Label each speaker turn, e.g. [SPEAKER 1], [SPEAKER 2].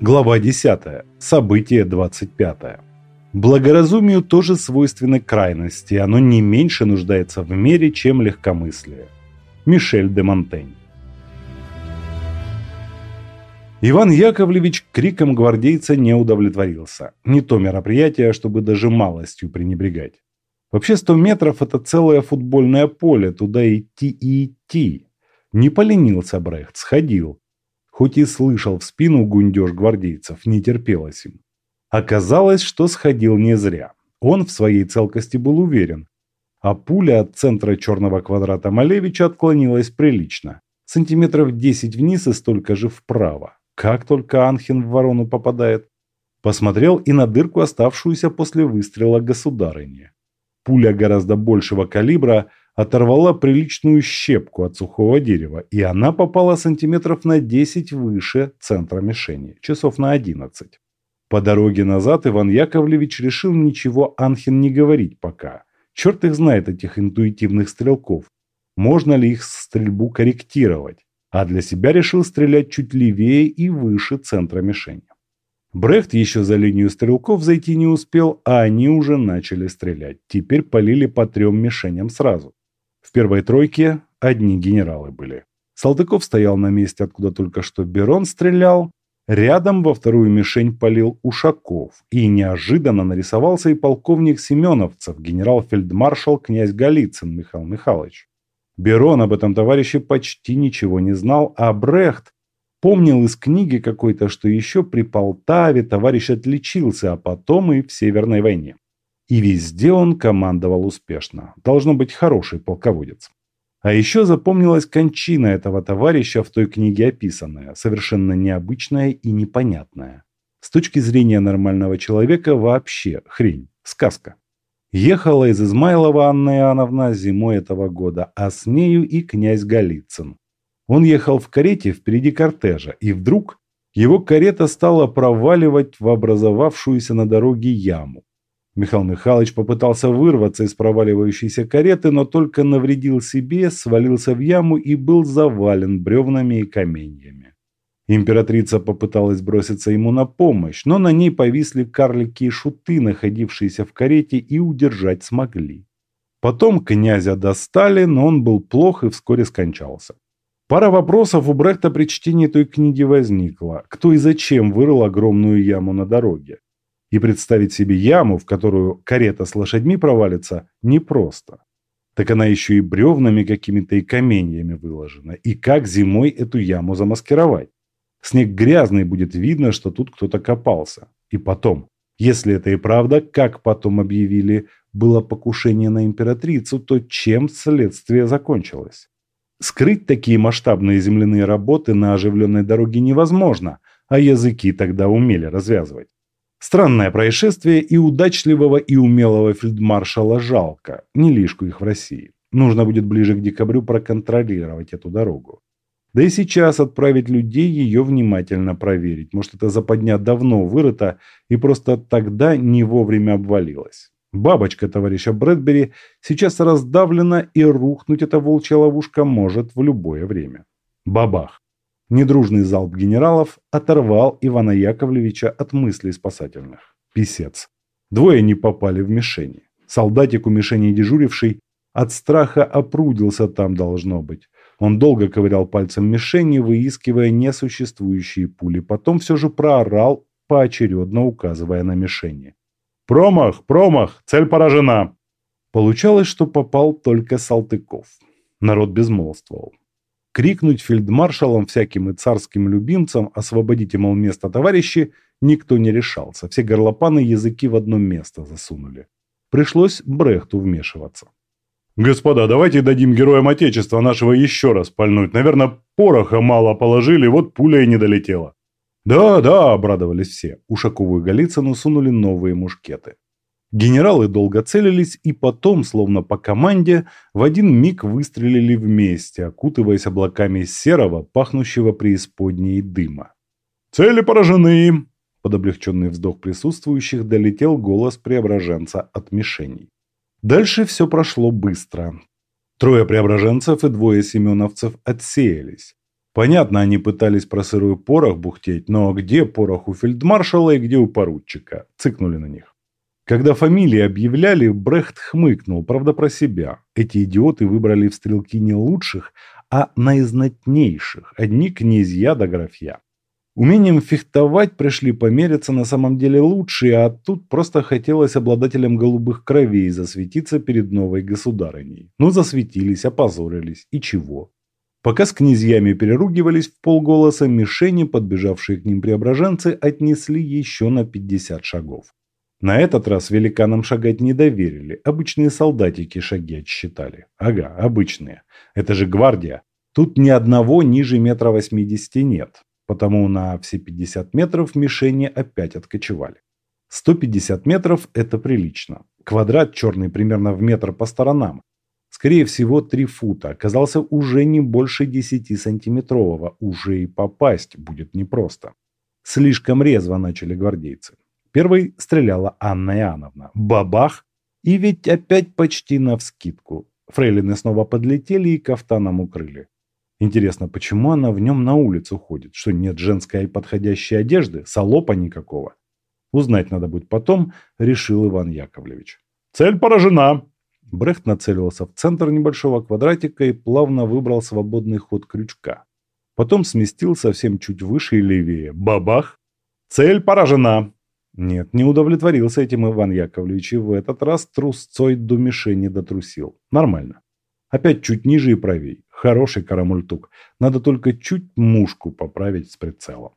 [SPEAKER 1] Глава 10. Событие 25. Благоразумию тоже свойственны крайности, оно не меньше нуждается в мере, чем легкомыслие. Мишель де Монтень. Иван Яковлевич криком гвардейца не удовлетворился. Не то мероприятие, чтобы даже малостью пренебрегать. Вообще 100 метров – это целое футбольное поле, туда идти и идти. Не поленился Брехт, сходил. Хоть и слышал в спину гундеж гвардейцев, не терпелось им. Оказалось, что сходил не зря. Он в своей целкости был уверен. А пуля от центра черного квадрата Малевича отклонилась прилично. Сантиметров 10 вниз и столько же вправо. Как только Анхин в ворону попадает. Посмотрел и на дырку, оставшуюся после выстрела государыни. Пуля гораздо большего калибра оторвала приличную щепку от сухого дерева, и она попала сантиметров на 10 выше центра мишени, часов на 11. По дороге назад Иван Яковлевич решил ничего Анхин не говорить пока. Черт их знает, этих интуитивных стрелков. Можно ли их стрельбу корректировать? А для себя решил стрелять чуть левее и выше центра мишени. Брехт еще за линию стрелков зайти не успел, а они уже начали стрелять. Теперь полили по трем мишеням сразу. В первой тройке одни генералы были. Салтыков стоял на месте, откуда только что Берон стрелял. Рядом во вторую мишень полил Ушаков. И неожиданно нарисовался и полковник Семеновцев, генерал-фельдмаршал князь Голицын Михаил Михайлович. Берон об этом товарище почти ничего не знал, а Брехт помнил из книги какой-то, что еще при Полтаве товарищ отличился, а потом и в Северной войне. И везде он командовал успешно. Должно быть хороший полководец. А еще запомнилась кончина этого товарища в той книге описанная, совершенно необычная и непонятная. С точки зрения нормального человека вообще хрень, сказка. Ехала из Измайлова Анна Иоанновна зимой этого года, а с нею и князь Голицын. Он ехал в карете впереди кортежа, и вдруг его карета стала проваливать в образовавшуюся на дороге яму. Михаил Михайлович попытался вырваться из проваливающейся кареты, но только навредил себе, свалился в яму и был завален бревнами и каменьями. Императрица попыталась броситься ему на помощь, но на ней повисли карлики и шуты, находившиеся в карете, и удержать смогли. Потом князя достали, но он был плох и вскоре скончался. Пара вопросов у Брехта при чтении той книги возникла. Кто и зачем вырыл огромную яму на дороге? И представить себе яму, в которую карета с лошадьми провалится, непросто. Так она еще и бревнами какими-то и каменьями выложена. И как зимой эту яму замаскировать? Снег грязный, будет видно, что тут кто-то копался. И потом, если это и правда, как потом объявили, было покушение на императрицу, то чем следствие закончилось? Скрыть такие масштабные земляные работы на оживленной дороге невозможно, а языки тогда умели развязывать. Странное происшествие и удачливого и умелого фельдмаршала жалко, не лишку их в России. Нужно будет ближе к декабрю проконтролировать эту дорогу. Да и сейчас отправить людей ее внимательно проверить. Может, эта западня давно вырыта и просто тогда не вовремя обвалилась. Бабочка товарища Брэдбери сейчас раздавлена и рухнуть эта волчья ловушка может в любое время. Бабах! Недружный залп генералов оторвал Ивана Яковлевича от мыслей спасательных. Писец. Двое не попали в мишени. Солдатик у мишени дежуривший от страха опрудился там должно быть. Он долго ковырял пальцем мишени, выискивая несуществующие пули. Потом все же проорал, поочередно указывая на мишени. «Промах! Промах! Цель поражена!» Получалось, что попал только Салтыков. Народ безмолвствовал. Крикнуть фельдмаршалам всяким и царским любимцам «Освободите, мол, место, товарищи!» никто не решался. Все горлопаны языки в одно место засунули. Пришлось Брехту вмешиваться. «Господа, давайте дадим героям Отечества нашего еще раз пальнуть. Наверное, пороха мало положили, вот пуля и не долетела». «Да, да», – обрадовались все. Ушакову и Голицыну сунули новые мушкеты. Генералы долго целились и потом, словно по команде, в один миг выстрелили вместе, окутываясь облаками серого, пахнущего преисподней дыма. «Цели поражены!» Под облегченный вздох присутствующих долетел голос преображенца от мишеней. Дальше все прошло быстро. Трое преображенцев и двое семеновцев отсеялись. Понятно, они пытались про сырой порох бухтеть, но где порох у фельдмаршала и где у поручика? Цыкнули на них. Когда фамилии объявляли, Брехт хмыкнул, правда про себя. Эти идиоты выбрали в стрелки не лучших, а наизнатнейших, одни князья да графья. Умением фехтовать пришли помериться на самом деле лучшие, а тут просто хотелось обладателям голубых кровей засветиться перед новой государыней. Ну засветились, опозорились, и чего? Пока с князьями переругивались в полголоса, мишени, подбежавшие к ним преображенцы, отнесли еще на 50 шагов. На этот раз великанам шагать не доверили, обычные солдатики шаги отсчитали. Ага, обычные. Это же гвардия. Тут ни одного ниже метра восьмидесяти нет, потому на все 50 метров мишени опять откочевали. 150 метров – это прилично. Квадрат черный примерно в метр по сторонам, скорее всего 3 фута, оказался уже не больше 10-сантиметрового, уже и попасть будет непросто. Слишком резво начали гвардейцы. Первой стреляла Анна Иоанновна. Бабах! И ведь опять почти навскидку. Фрейлины снова подлетели и кафтаном укрыли. Интересно, почему она в нем на улицу ходит? Что нет женской подходящей одежды? Салопа никакого? Узнать надо будет потом, решил Иван Яковлевич. «Цель поражена!» Брехт нацелился в центр небольшого квадратика и плавно выбрал свободный ход крючка. Потом сместил совсем чуть выше и левее. Бабах! Цель поражена! Нет, не удовлетворился этим Иван Яковлевич и в этот раз трусцой до мишени дотрусил. Нормально. Опять чуть ниже и правей. Хороший карамультук. Надо только чуть мушку поправить с прицелом.